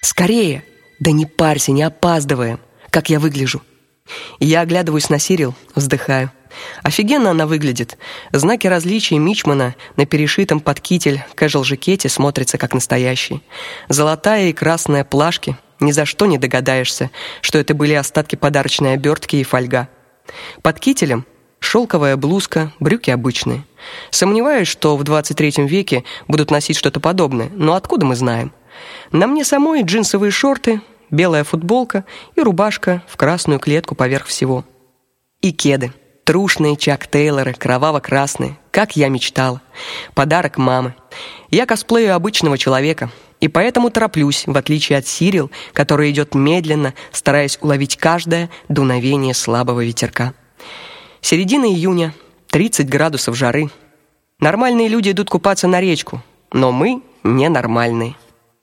Скорее! Да не парься, не опаздываем. Как я выгляжу? Я оглядываюсь на Сирил, вздыхаю. Офигенно она выглядит. Знаки различия Мичмана на перешитом под китель кэжуал-жакете смотрятся как настоящие. Золотая и красная плашки. Ни за что не догадаешься, что это были остатки подарочной обертки и фольга. Под кителем шелковая блузка, брюки обычные. Сомневаюсь, что в 23 веке будут носить что-то подобное, но откуда мы знаем? На мне самой джинсовые шорты, белая футболка и рубашка в красную клетку поверх всего. И кеды. Трушные Чак Тейлоры, кроваво-красные, как я мечтала. Подарок мамы. Я косплею обычного человека, и поэтому тороплюсь, в отличие от Сирил, который идет медленно, стараясь уловить каждое дуновение слабого ветерка. Середина июня, 30 градусов жары. Нормальные люди идут купаться на речку, но мы ненормальные.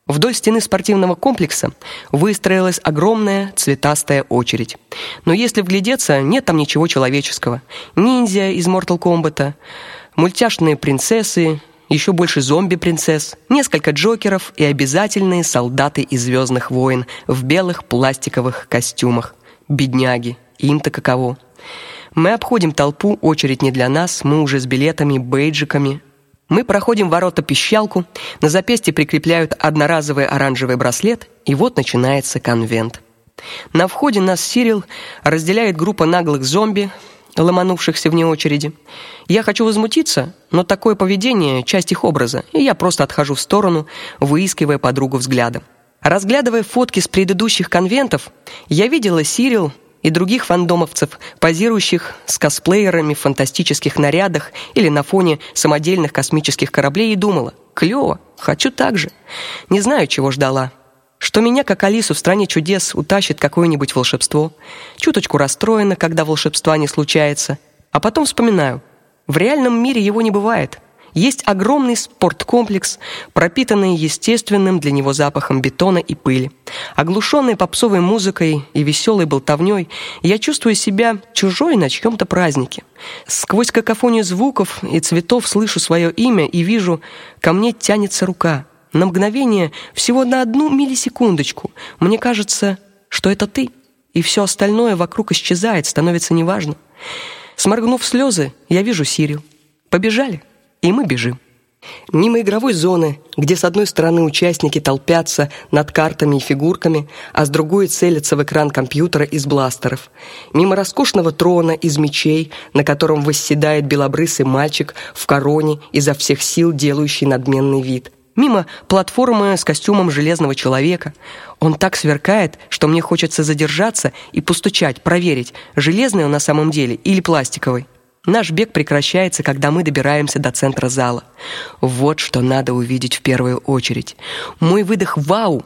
Вдоль стены спортивного комплекса выстроилась огромная цветастая очередь. Но если вглядеться, нет там ничего человеческого. Ниндзя из Mortal Kombat, мультяшные принцессы, еще больше зомби-принцесс, несколько джокеров и обязательные солдаты из Звездных войн в белых пластиковых костюмах. Бедняги, им-то каково. Мы обходим толпу, очередь не для нас, мы уже с билетами, бейджиками, мы проходим ворота-пищалку, на запястье прикрепляют одноразовый оранжевый браслет, и вот начинается конвент. На входе нас Сирил разделяет группа наглых зомби, ломанувшихся вне очереди. Я хочу возмутиться, но такое поведение часть их образа, и я просто отхожу в сторону, выискивая подругу взглядом. Разглядывая фотки с предыдущих конвентов, я видела Сирил и других фандомовцев, позирующих с косплеерами в фантастических нарядах или на фоне самодельных космических кораблей и думала: клёво, хочу так же. Не знаю, чего ждала. Что меня, как Алису в стране чудес, утащит какое-нибудь волшебство. Чуточку расстроена, когда волшебства не случается, а потом вспоминаю: в реальном мире его не бывает. Есть огромный спорткомплекс, пропитанный естественным для него запахом бетона и пыли. Оглушенный попсовой музыкой и веселой болтовней, я чувствую себя чужой на чьем то празднике. Сквозь какофонию звуков и цветов слышу свое имя и вижу, ко мне тянется рука. На мгновение, всего на одну миллисекундочку, мне кажется, что это ты, и все остальное вокруг исчезает, становится неважно. Сморгнув слезы, я вижу Сирил. Побежали и мы бежим. Мимо игровой зоны, где с одной стороны участники толпятся над картами и фигурками, а с другой целятся в экран компьютера из бластеров. Мимо роскошного трона из мечей, на котором восседает белобрысый мальчик в короне, изо всех сил делающий надменный вид. Мимо платформы с костюмом железного человека. Он так сверкает, что мне хочется задержаться и постучать, проверить, железный он на самом деле или пластиковый. Наш бег прекращается, когда мы добираемся до центра зала. Вот что надо увидеть в первую очередь. Мой выдох «Вау!»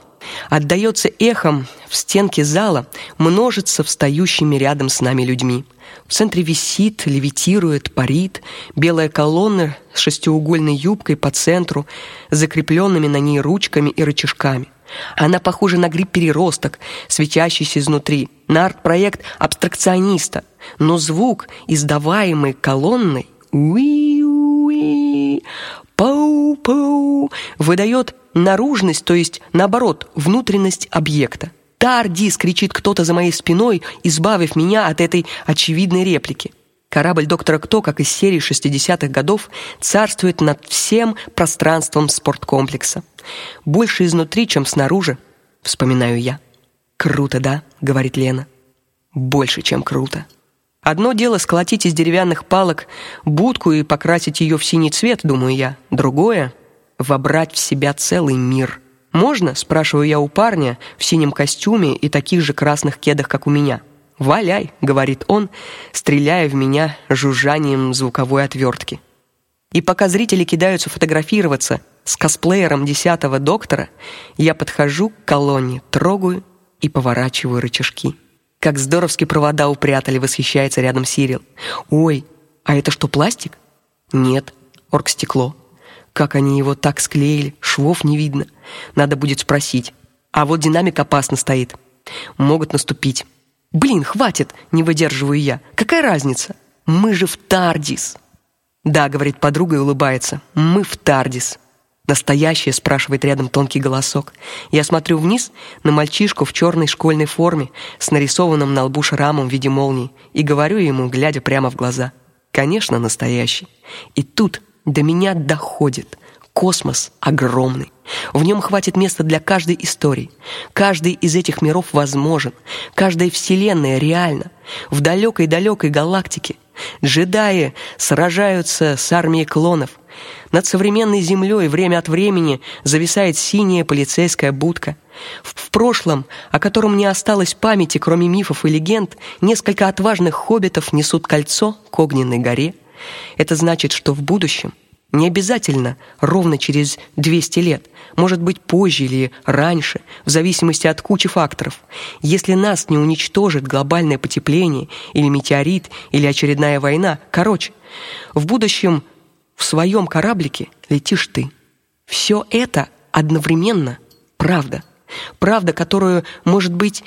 отдаётся эхом в стенке зала, множится встающими рядом с нами людьми. В центре висит, левитирует, парит белая колонна с шестиугольной юбкой по центру, закрепленными на ней ручками и рычажками. Она похожа на гриб-переросток, светящийся изнутри, на арт-проект абстракциониста, но звук, издаваемый колонной, уи-уи, пау-пау, выдает наружность, то есть наоборот, внутренность объекта. Тардис кричит кто-то за моей спиной, избавив меня от этой очевидной реплики. Корабль доктора Кто, как из серии 60-х годов, царствует над всем пространством спорткомплекса. Больше изнутри, чем снаружи, вспоминаю я. Круто, да, говорит Лена. Больше, чем круто. Одно дело сколотить из деревянных палок будку и покрасить ее в синий цвет, думаю я. Другое вобрать в себя целый мир. Можно, спрашиваю я у парня в синем костюме и таких же красных кедах, как у меня. "Валяй", говорит он, стреляя в меня жужжанием звуковой отвертки. И пока зрители кидаются фотографироваться с косплеером десятого доктора, я подхожу к колонне, трогаю и поворачиваю рычажки. Как здоровски провода упрятали, восхищается рядом Сирил. Ой, а это что, пластик? Нет, оргстекло. Как они его так склеили, швов не видно. Надо будет спросить. А вот динамик опасно стоит. Могут наступить. Блин, хватит, не выдерживаю я. Какая разница? Мы же в Тардис. Да, говорит подруга и улыбается. Мы в Тардис. Настоящее, спрашивает рядом тонкий голосок. Я смотрю вниз на мальчишку в черной школьной форме с нарисованным на лбу шрамом в виде молнии и говорю ему, глядя прямо в глаза: "Конечно, настоящий". И тут до меня доходит: космос огромный. В нем хватит места для каждой истории. Каждый из этих миров возможен. Каждая вселенная реальна. В далекой-далекой галактике джедаи сражаются с армией клонов. Над современной землей время от времени зависает синяя полицейская будка. В, прошлом, о котором не осталось памяти, кроме мифов и легенд, несколько отважных хоббитов несут кольцо к огненной горе. Это значит, что в будущем не обязательно ровно через 200 лет, может быть, позже или раньше, в зависимости от кучи факторов. Если нас не уничтожит глобальное потепление или метеорит или очередная война, короче, в будущем в своем кораблике летишь ты. Все это одновременно правда. Правда, которую, может быть,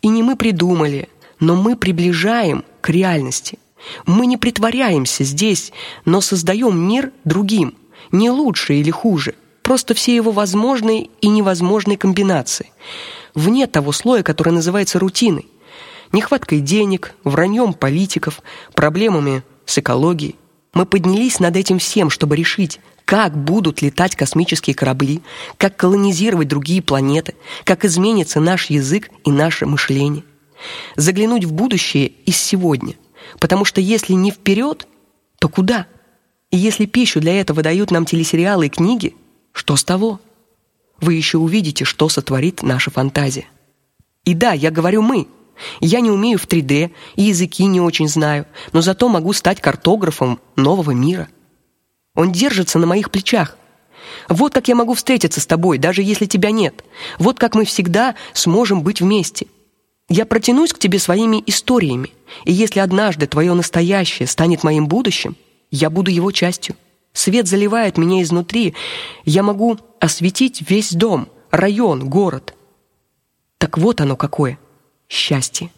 и не мы придумали, но мы приближаем к реальности. Мы не притворяемся здесь, но создаем мир другим, не лучше или хуже, просто все его возможные и невозможные комбинации. Вне того слоя, который называется рутиной, нехваткой денег, враньем политиков, проблемами с экологией. Мы поднялись над этим всем, чтобы решить, как будут летать космические корабли, как колонизировать другие планеты, как изменится наш язык и наше мышление. Заглянуть в будущее из сегодня, потому что если не вперед, то куда? И если пищу для этого дают нам телесериалы и книги, что с того? Вы еще увидите, что сотворит наша фантазия. И да, я говорю мы, я не умею в 3D и языки не очень знаю, но зато могу стать картографом нового мира. Он держится на моих плечах. Вот как я могу встретиться с тобой, даже если тебя нет. Вот как мы всегда сможем быть вместе. Я протянусь к тебе своими историями, и если однажды твое настоящее станет моим будущим, я буду его частью. Свет заливает меня изнутри, я могу осветить весь дом, район, город. Так вот оно какое счастье.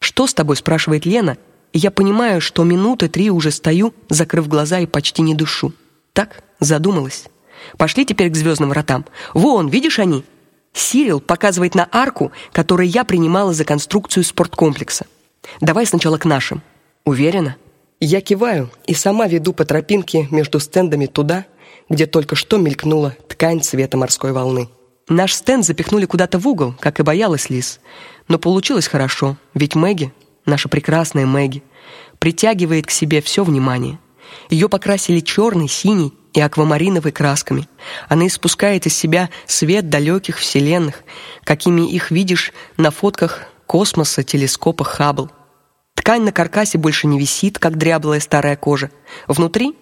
Что с тобой, спрашивает Лена, я понимаю, что минуты три уже стою, закрыв глаза и почти не душу. Так, задумалась. Пошли теперь к звездным вратам. Вон, видишь они? Сирил показывает на арку, которую я принимала за конструкцию спорткомплекса. Давай сначала к нашим. Уверена? Я киваю и сама веду по тропинке между стендами туда, где только что мелькнула ткань цвета морской волны. Наш стенд запихнули куда-то в угол, как и боялась Лис. Но получилось хорошо, ведь Мэгги, наша прекрасная Мэгги, притягивает к себе все внимание. Ее покрасили черный, синий и аквамариновой красками. Она испускает из себя свет далеких вселенных, какими их видишь на фотках космоса телескопа Хаббл. Ткань на каркасе больше не висит, как дряблая старая кожа. Внутри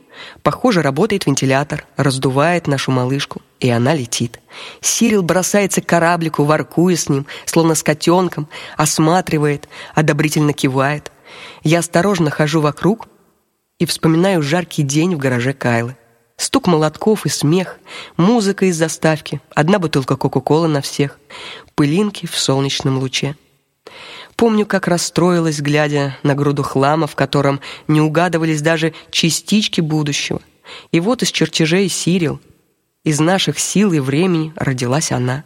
Похоже, работает вентилятор, раздувает нашу малышку, и она летит. Сирил бросается к кораблику, воркуя с ним, словно с котенком, осматривает, одобрительно кивает. Я осторожно хожу вокруг и вспоминаю жаркий день в гараже Кайлы. Стук молотков и смех, музыка из заставки, одна бутылка кока-колы на всех, пылинки в солнечном луче. Помню, как расстроилась, глядя на груду хлама, в котором не угадывались даже частички будущего. И вот из чертежей Сирил, из наших сил и времени родилась она.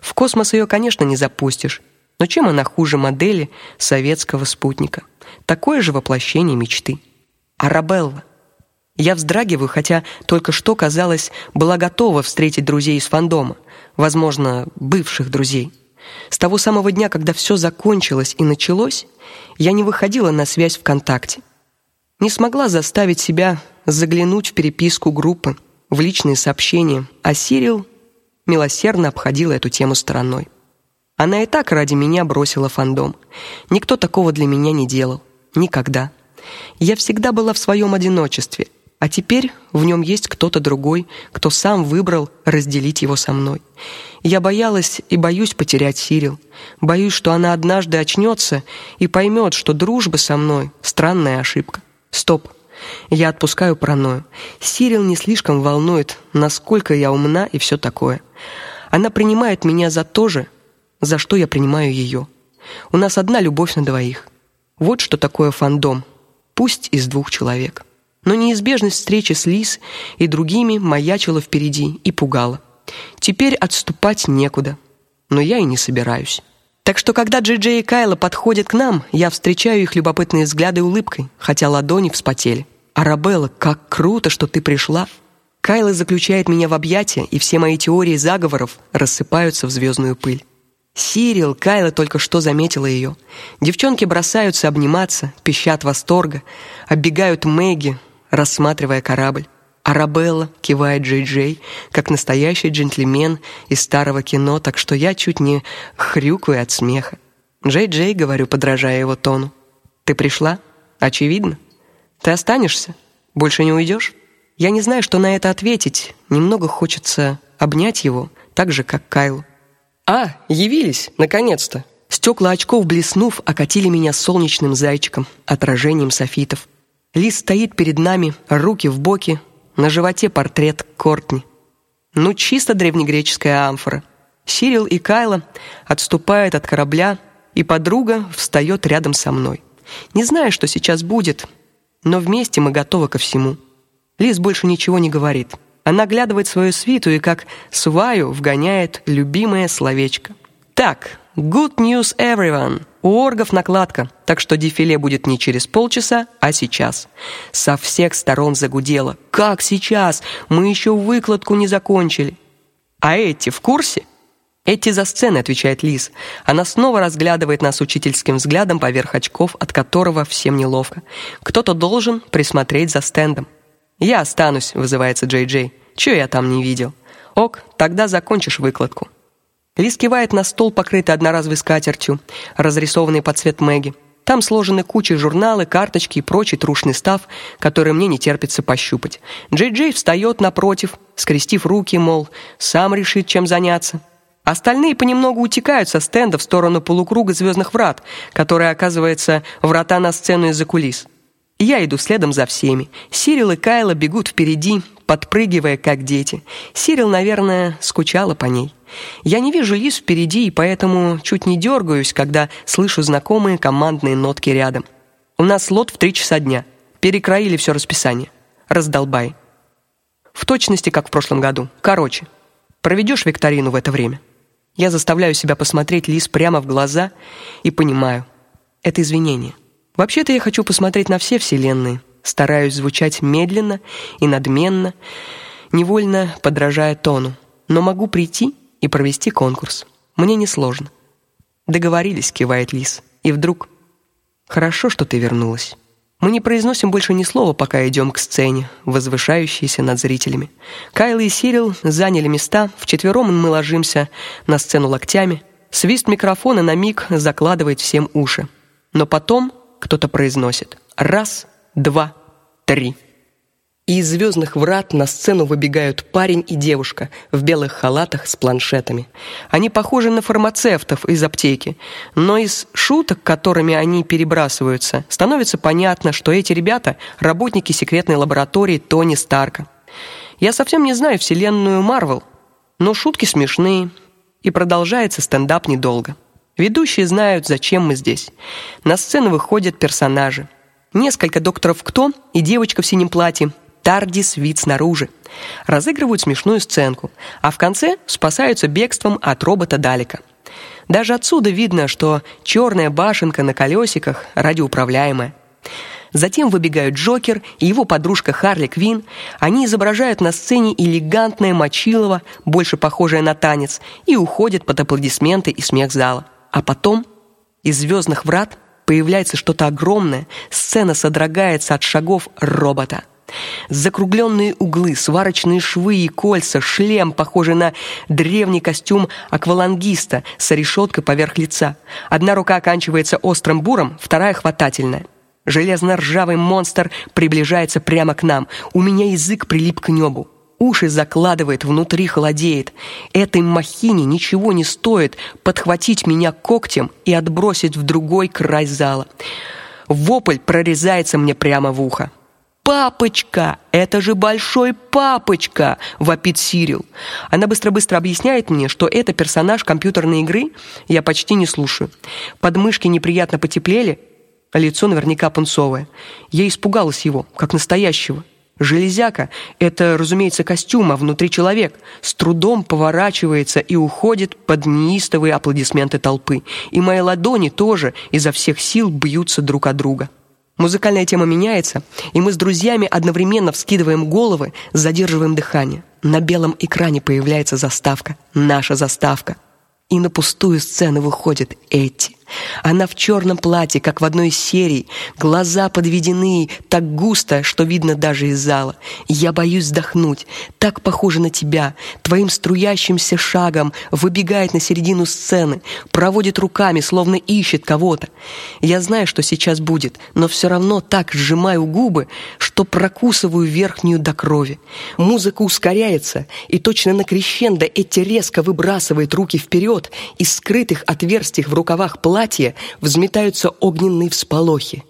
В космос ее, конечно, не запустишь, но чем она хуже модели советского спутника? Такое же воплощение мечты. Арабелла. Я вздрагиваю, хотя только что, казалось, была готова встретить друзей из фандома, возможно, бывших друзей. С того самого дня, когда все закончилось и началось, я не выходила на связь ВКонтакте. Не смогла заставить себя заглянуть в переписку группы, в личные сообщения, а Сирил милосердно обходила эту тему стороной. Она и так ради меня бросила фандом. Никто такого для меня не делал никогда. Я всегда была в своем одиночестве, а теперь в нем есть кто-то другой, кто сам выбрал разделить его со мной. Я боялась и боюсь потерять Сирил. Боюсь, что она однажды очнется и поймет, что дружба со мной странная ошибка. Стоп. Я отпускаю паранойю. Сирил не слишком волнует, насколько я умна и все такое. Она принимает меня за то же, за что я принимаю ее. У нас одна любовь на двоих. Вот что такое фандом, пусть из двух человек. Но неизбежность встречи с Лис и другими маячила впереди и пугала. Теперь отступать некуда. Но я и не собираюсь. Так что когда Джей-Джей и Кайла подходят к нам, я встречаю их любопытные взгляды улыбкой, хотя ладони вспотели. Арабелла, как круто, что ты пришла. Кайла заключает меня в объятия, и все мои теории заговоров рассыпаются в звездную пыль. Сирил, Кайла только что заметила ее. Девчонки бросаются обниматься, пищат восторга, оббегают Мэгги, рассматривая корабль. Арабелла кивает Джей-Джей, как настоящий джентльмен из старого кино, так что я чуть не хрюкаю от смеха. Джей-Джей, говорю, подражая его тону. Ты пришла? Очевидно. Ты останешься? Больше не уйдешь? Я не знаю, что на это ответить. Немного хочется обнять его, так же как Кайлу. А, явились, наконец-то. Стекла очков блеснув, окатили меня солнечным зайчиком, отражением софитов. Лис стоит перед нами, руки в боки, на животе портрет Кортни. Ну чисто древнегреческая амфора. Сирил и Кайла отступают от корабля, и подруга встает рядом со мной. Не знаю, что сейчас будет, но вместе мы готовы ко всему. Лис больше ничего не говорит. Она глядывает свою свиту и как сваю вгоняет любимое словечко. Так, good news everyone. У оргов накладка, так что дефиле будет не через полчаса, а сейчас. Со всех сторон загудело. Как сейчас? Мы еще выкладку не закончили. А эти в курсе? Эти за сценой, отвечает Лиз. Она снова разглядывает нас учительским взглядом поверх очков, от которого всем неловко. Кто-то должен присмотреть за стендом. Я останусь, вызывается Джей-Джей. Чего я там не видел? Ок, тогда закончишь выкладку. Лиз кивает на стол, покрытый одноразовой скатертью, разрисованный под цвет Мэгги. Там сложены кучи журналы, карточки и прочий трушный став, который мне не терпится пощупать. Джей-Джей встает напротив, скрестив руки, мол, сам решит, чем заняться. Остальные понемногу утекают со стенда в сторону полукруга звездных врат, которые, оказывается, врата на сцену из-за кулис. Я иду следом за всеми. Сирил и Кайла бегут впереди, подпрыгивая как дети. Сирил, наверное, скучала по ней. Я не вижу Лиз впереди, и поэтому чуть не дергаюсь, когда слышу знакомые командные нотки рядом. У нас слот в три часа дня. Перекроили все расписание. Раздолбай. В точности, как в прошлом году. Короче, проведешь викторину в это время. Я заставляю себя посмотреть Лиз прямо в глаза и понимаю, это извинение. Вообще-то я хочу посмотреть на все вселенные, стараюсь звучать медленно и надменно, невольно подражая тону, но могу прийти и провести конкурс. Мне несложно. Договорились, кивает Лис. И вдруг: "Хорошо, что ты вернулась". Мы не произносим больше ни слова, пока идем к сцене, возвышающейся над зрителями. Кайл и Сирил заняли места, вчетвером мы ложимся на сцену локтями. Свист микрофона на миг закладывает всем уши. Но потом кто-то произносит: "Раз, два, три". И из звездных врат на сцену выбегают парень и девушка в белых халатах с планшетами. Они похожи на фармацевтов из аптеки, но из шуток, которыми они перебрасываются, становится понятно, что эти ребята работники секретной лаборатории Тони Старка. Я совсем не знаю вселенную Марвел, но шутки смешные, и продолжается стендап недолго. Ведущие знают, зачем мы здесь. На сцену выходят персонажи. Несколько докторов Кто и девочка в синем платье. Тардис вид снаружи. Разыгрывают смешную сценку, а в конце спасаются бегством от робота Далека. Даже отсюда видно, что черная башенка на колесиках радиоуправляемая. Затем выбегают Джокер и его подружка Харли Квин. Они изображают на сцене элегантное мочилово, больше похожее на танец, и уходят под аплодисменты и смех зала. А потом из звездных врат появляется что-то огромное, сцена содрогается от шагов робота. Закругленные углы, сварочные швы и кольца, шлем, похожий на древний костюм аквалангиста с решеткой поверх лица. Одна рука оканчивается острым буром, вторая хватательная. Железно-ржавый монстр приближается прямо к нам. У меня язык прилип к небу уши закладывает, внутри холодеет. Этой махине ничего не стоит подхватить меня когтем и отбросить в другой край зала. Вопль прорезается мне прямо в ухо. Папочка, это же большой папочка, вопит Сирил. Она быстро-быстро объясняет мне, что это персонаж компьютерной игры. Я почти не слушаю. Подмышки неприятно потеплели, а лицо наверняка пунцовое. Я испугалась его, как настоящего. Железяка это, разумеется, костюм, а внутри человек с трудом поворачивается и уходит под неистовые аплодисменты толпы. И мои ладони тоже изо всех сил бьются друг о друга. Музыкальная тема меняется, и мы с друзьями одновременно вскидываем головы, задерживаем дыхание. На белом экране появляется заставка, наша заставка. И на пустую сцену выходит Эти. Она в черном платье, как в одной из серий, глаза подведены так густо, что видно даже из зала. Я боюсь вздохнуть. Так похоже на тебя. Твоим струящимся шагом выбегает на середину сцены, проводит руками, словно ищет кого-то. Я знаю, что сейчас будет, но все равно так сжимаю губы, что прокусываю верхнюю до крови. Музыка ускоряется, и точно на крещендо эти резко выбрасывает руки вперед, из скрытых отверстий в рукавах платья платье взметаются огненные всполохи.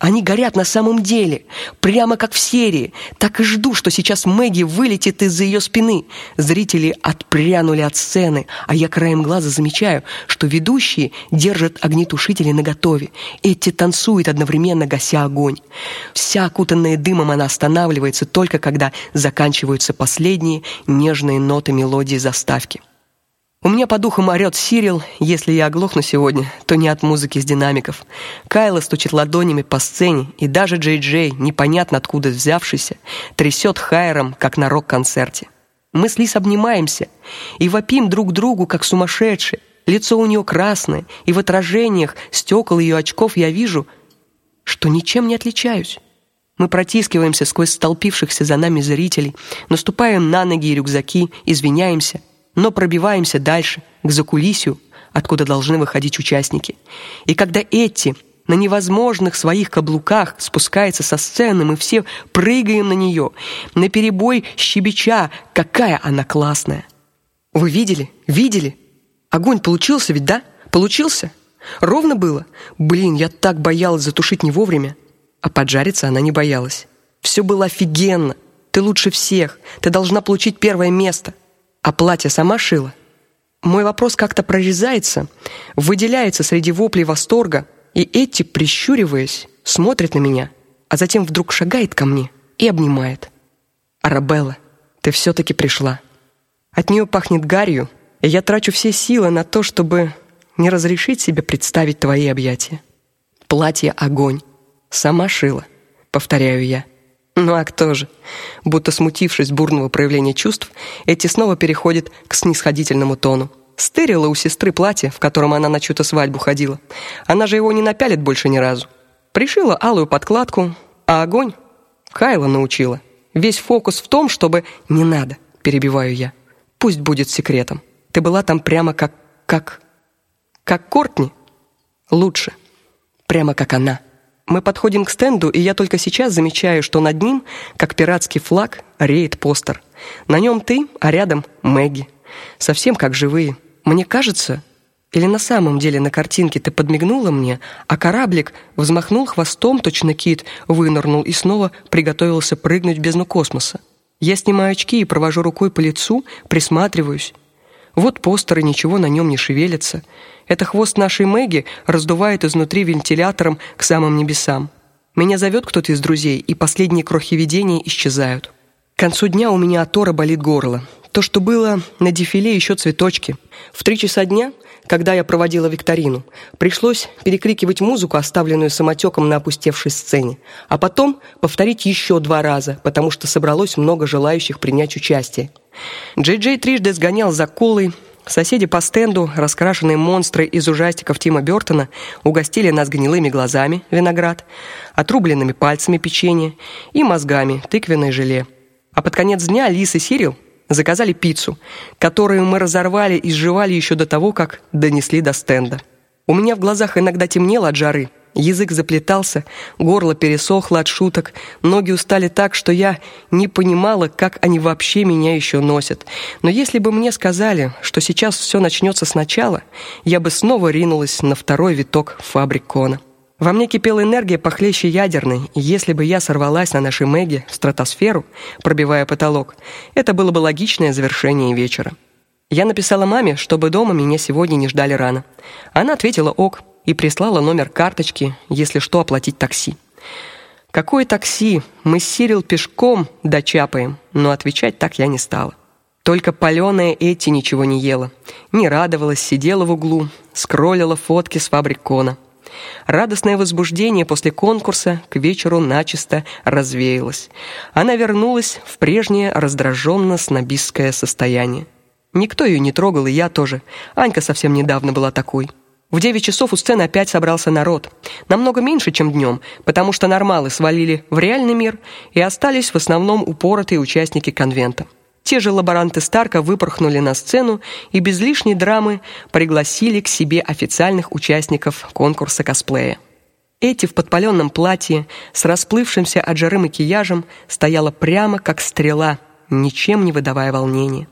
Они горят на самом деле, прямо как в серии. Так и жду, что сейчас Мэгги вылетит из-за ее спины. Зрители отпрянули от сцены, а я краем глаза замечаю, что ведущие держат огнетушители наготове. Эти танцуют одновременно, гася огонь. Вся окутанная дымом она останавливается только когда заканчиваются последние нежные ноты мелодии заставки. У меня по духам орёт Сирил, если я оглохну сегодня, то не от музыки с динамиков. Кайла стучит ладонями по сцене, и даже Джей Джей, непонятно откуда взявшийся, трясет хайером, как на рок-концерте. Мы с Лис обнимаемся и вопим друг другу, как сумасшедшие. Лицо у нее красное, и в отражениях стекол ее очков я вижу, что ничем не отличаюсь. Мы протискиваемся сквозь столпившихся за нами зрителей, наступаем на ноги и рюкзаки, извиняемся — но пробиваемся дальше, к закулисью, откуда должны выходить участники. И когда эти на невозможных своих каблуках спускается со сцены, мы все прыгаем на нее, на перебой щебеча, какая она классная. Вы видели? Видели? Огонь получился ведь, да? Получился? Ровно было. Блин, я так боялась затушить не вовремя, а поджариться она не боялась. Все было офигенно. Ты лучше всех. Ты должна получить первое место. А платье сама шила? Мой вопрос как-то прорезается, выделяется среди воплей восторга, и Эти, прищуриваясь, смотрит на меня, а затем вдруг шагает ко мне и обнимает. Арабелла, ты все таки пришла. От нее пахнет гарью, и я трачу все силы на то, чтобы не разрешить себе представить твои объятия. Платье огонь. Сама шила, повторяю я. Ну а кто же? Будто смутившись бурного проявления чувств, Эти снова переходит к снисходительному тону. Стырила у сестры платье, в котором она на чью-то свадьбу ходила. Она же его не напялит больше ни разу. Пришила алую подкладку, а огонь Кайла научила. Весь фокус в том, чтобы не надо, перебиваю я. Пусть будет секретом. Ты была там прямо как как как Кортни. Лучше. Прямо как она. Мы подходим к стенду, и я только сейчас замечаю, что над ним, как пиратский флаг, реет постер. На нем ты, а рядом Мэгги. Совсем как живые. Мне кажется, или на самом деле на картинке ты подмигнула мне, а кораблик взмахнул хвостом, точно кит, вынырнул и снова приготовился прыгнуть в бездну космоса. Я снимаю очки и провожу рукой по лицу, присматриваюсь. Вот постер, и ничего на нем не шевелится. Это хвост нашей Мэгги раздувает изнутри вентилятором к самым небесам. Меня зовет кто-то из друзей, и последние крохи видения исчезают. К концу дня у меня от тора болит горло. То, что было на дефиле, еще цветочки. В три часа дня, когда я проводила викторину, пришлось перекрикивать музыку, оставленную самотеком на опустевшей сцене, а потом повторить еще два раза, потому что собралось много желающих принять участие. Джей-Джей трижды сгонял за колой, Соседи по стенду, раскрашенные монстры из ужастиков Тима Бёртона, угостили нас гнилыми глазами виноград, отрубленными пальцами печенье и мозгами тыквенное желе. А под конец дня Лис и Сирил заказали пиццу, которую мы разорвали и сживали еще до того, как донесли до стенда. У меня в глазах иногда темнело от жары. Язык заплетался, горло пересохло от шуток, ноги устали так, что я не понимала, как они вообще меня еще носят. Но если бы мне сказали, что сейчас все начнется сначала, я бы снова ринулась на второй виток фабрик Кона. Во мне кипела энергия похлеще ядерной, и если бы я сорвалась на нашей Меге в стратосферу, пробивая потолок, это было бы логичное завершение вечера. Я написала маме, чтобы дома меня сегодня не ждали рано. Она ответила: "Ок". И прислала номер карточки, если что, оплатить такси. Какое такси? Мы с Сирил пешком дочапаем, но отвечать так я не стала. Только палёная Эти ничего не ела, не радовалась, сидела в углу, скроллила фотки с фабрик Кона. Радостное возбуждение после конкурса к вечеру начисто развеялось. Она вернулась в прежнее раздраженно-снобистское состояние. Никто ее не трогал, и я тоже. Анька совсем недавно была такой. В девять часов у сцены опять собрался народ. Намного меньше, чем днем, потому что нормалы свалили в реальный мир и остались в основном упоротые участники конвента. Те же лаборанты Старка выпорхнули на сцену и без лишней драмы пригласили к себе официальных участников конкурса косплея. Эти в подпаленном платье с расплывшимся от жары макияжем стояла прямо как стрела, ничем не выдавая волнения.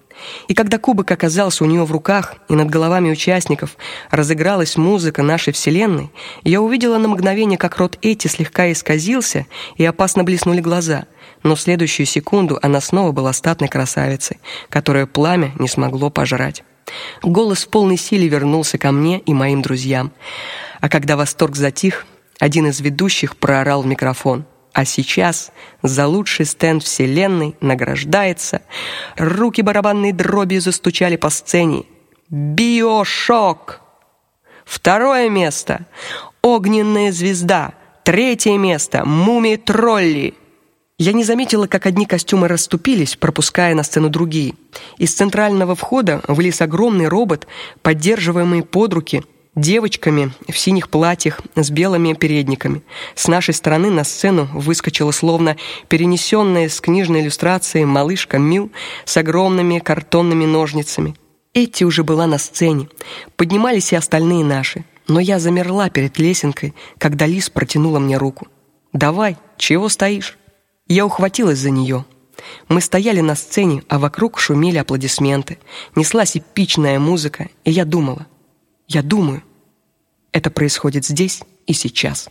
И когда кубок оказался у нее в руках, и над головами участников разыгралась музыка нашей вселенной, я увидела на мгновение, как рот Эти слегка исказился, и опасно блеснули глаза. Но в следующую секунду она снова была статной красавицей, которую пламя не смогло пожрать. Голос в полной силе вернулся ко мне и моим друзьям. А когда восторг затих, один из ведущих проорал в микрофон: а сейчас за лучший стенд вселенной награждается. Руки барабанной дроби застучали по сцене. Биошок. Второе место Огненная звезда. Третье место Муми-тролли. Я не заметила, как одни костюмы расступились, пропуская на сцену другие. Из центрального входа вылез огромный робот, поддерживаемый под руки девочками в синих платьях с белыми передниками. С нашей стороны на сцену выскочила словно перенесенная с книжной иллюстрации малышка Мил с огромными картонными ножницами. Эти уже была на сцене. Поднимались и остальные наши. Но я замерла перед лесенкой, когда Лис протянула мне руку. "Давай, чего стоишь?" Я ухватилась за нее. Мы стояли на сцене, а вокруг шумели аплодисменты. Неслась эпичная музыка, и я думала: я думаю, это происходит здесь и сейчас.